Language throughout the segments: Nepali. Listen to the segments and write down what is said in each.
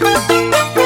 Thank you.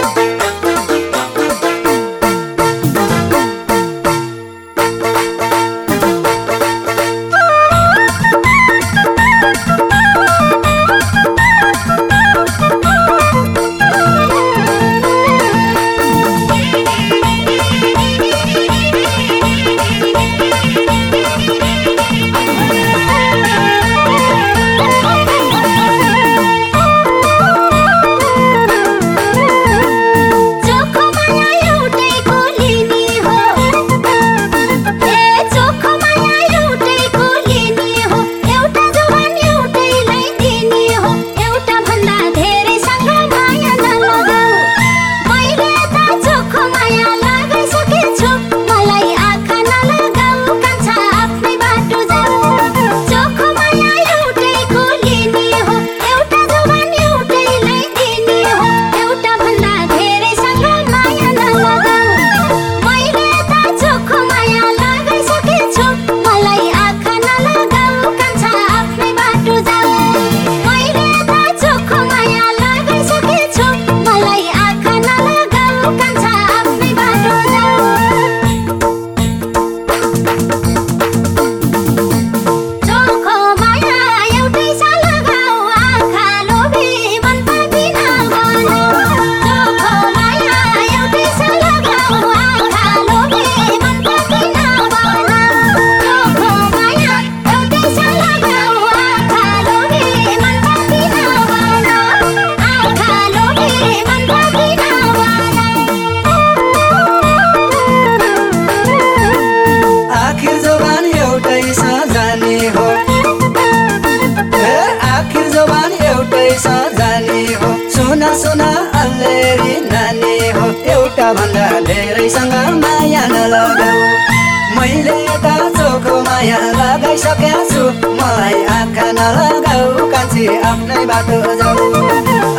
माया लगाइसकेको छु मलाई आँखा नलगाऊ कान्छी आफ्नै बाटो जाऊ।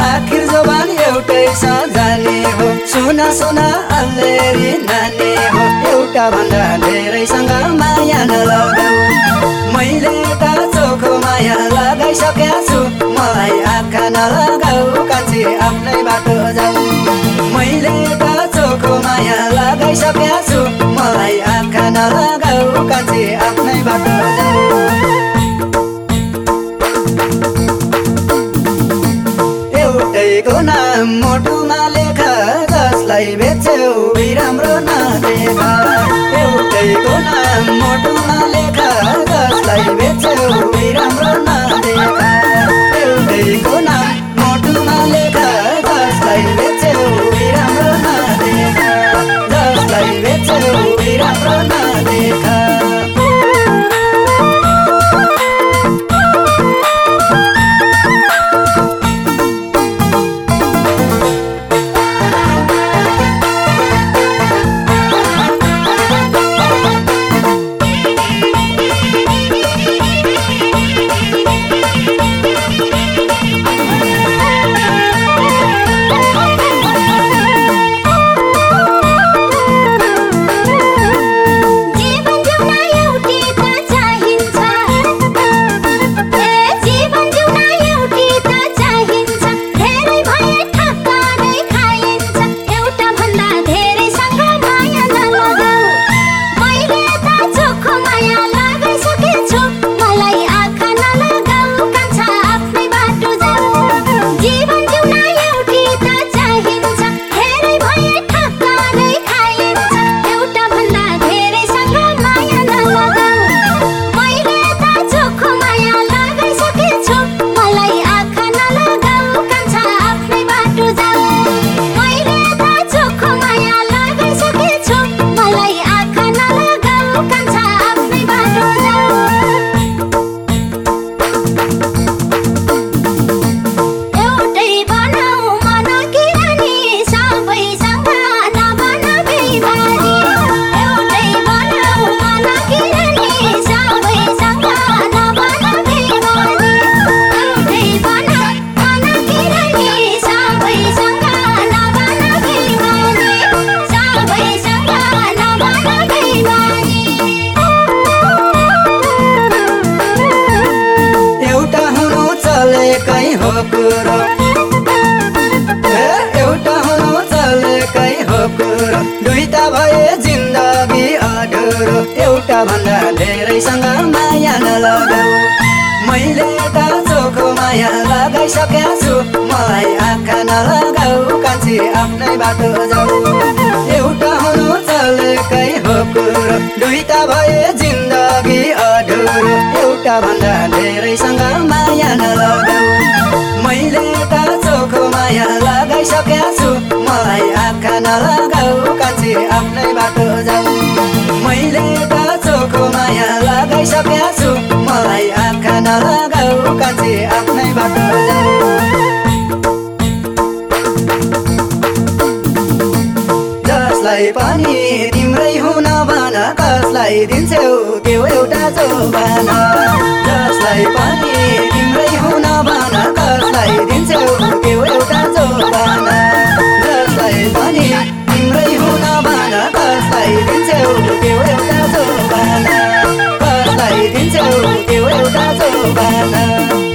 आखिर जवान एउटै सजाने हो। सुन सुन अल्लेरी नानी हो। एउटा भन्दा धेरैसँग माया नलगाऊ। मैले त चोखो माया लगाइसकेको छु मलाई आँखा नलगाऊ कान्छी आफ्नै बाटो जाऊ। मैले त चोखो माया लगाइसकेको छु मलाई आँखा नलगाऊ कान्छी मोटुमा लेख जसलाई बेच्यौ राम्रो नदेख। एउटैको नाम मोटुमा लेख जसलाई बेच्यौ राम्रो नदेख दुईटा भए जिन्दगी अधुरो। एउटा भन्दा धेरैसँग माया नलगाऊ मैले त चोखो माया लगाइसकेको छु मलाई आँखा नलगाऊ कान्छे आफ्नै बाटो जाऊ। एउटा हुनु चलेकै हो कुरो। दुईटा भए जिन्दगी अधुरो। एउटा भन्दा धेरैसँग माया नलगाऊ मैले त चोखो माया लगाइसकेको छु मलाई आँखा नलगाऊ आफ्नै बाटो जाऊ। मैले त चोखो माया लगाइसकेको छु मलाई आँखा नलगाऊ कान्छी आफ्नै बाटो जाऊ। जसलाई पनि तिम्रै हुन भन कसलाई दिन्छौ त्यो एउटा जोबान जसलाई पनि त्यो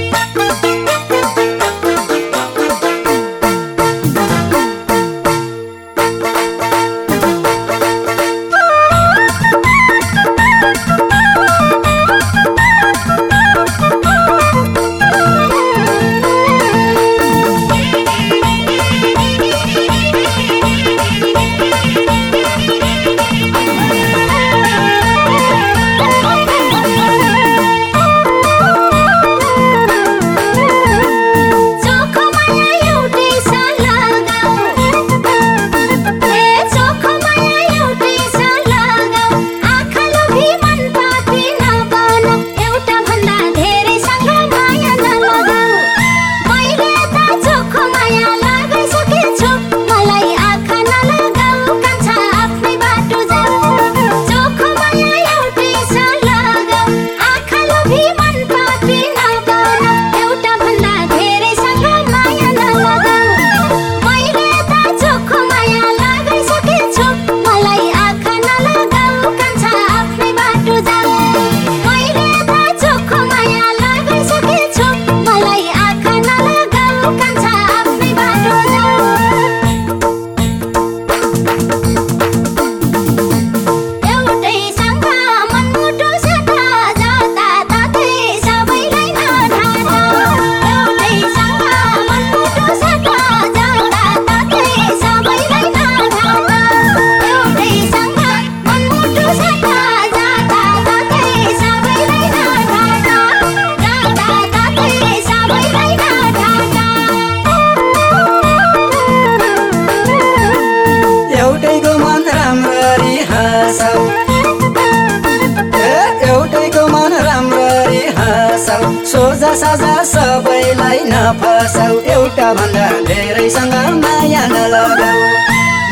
साझा सबैलाई नफसाउ एउटा भन्दा धेरैसँग माया नलगाऊ।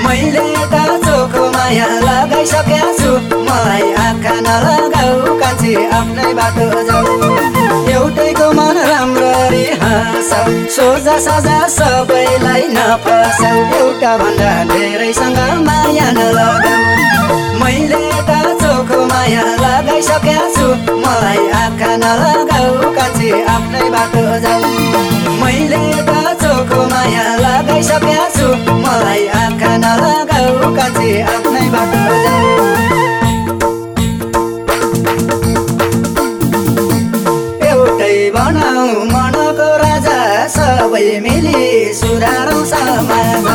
मैले त चोखो माया लगाइसकेको छु। मलाई आँखा नलगाऊ कान्छी आफ्नै बाटो जाऊ। एउटैको मन राम्ररी हाँसौ सोझा साझा सबैलाई नफसाउ एउटा भन्दा धेरैसँग माया नलगाऊ। मैले त चोखो माया लगाइसकेको छु। मलाई आँखा नलगाऊ। आफ्नै बाटो जाऊ। मैले त चोखो माया लगाइसकेको छु मलाई आँखा नलगाऊ कान्छी आफ्नै बाटो जाऊ। एउटै बनाऊ मनको राजा सबै मिली सुधारौँ समाज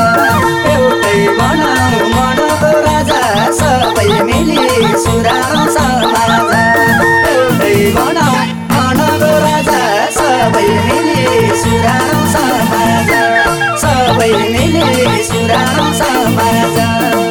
एउटै बनाऊ मनको राजा सबै मिली सुधारौँ समाज सुधारौँ समाज। सबै मिली सुधारौँ समाज।